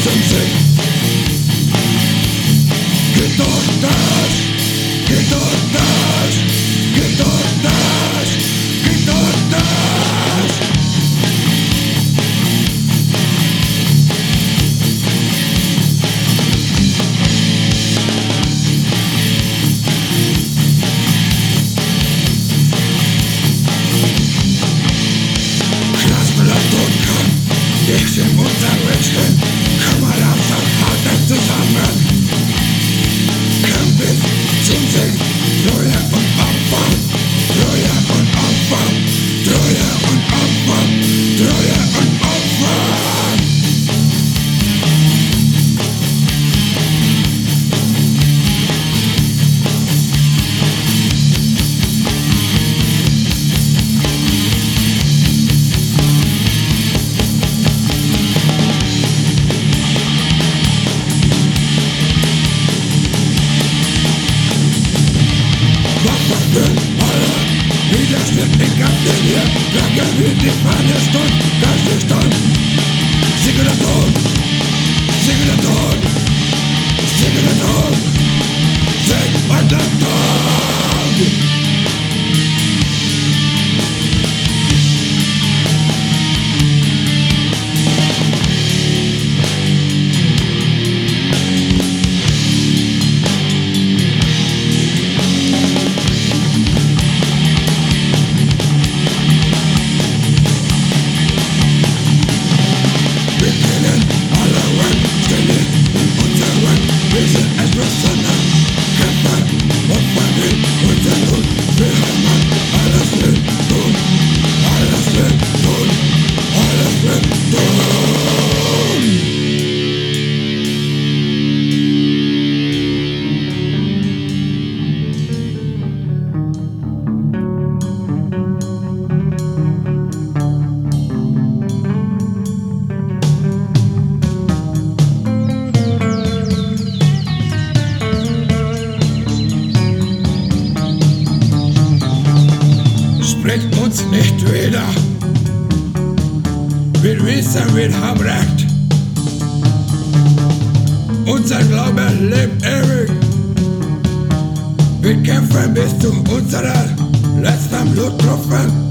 Ke dotzak Ke dotzak Jeder stirbt in Kampf hier Lange für die Fahne stund Das ist dann Singender Ton Singender Ton Singender Ton Sing mein Land Bringt uns nicht wieder. Wir wissen, wir haben Recht. Unser Glaube lebt ewig. Wir kämpfen bis zu unserer letzten Bluttropfen.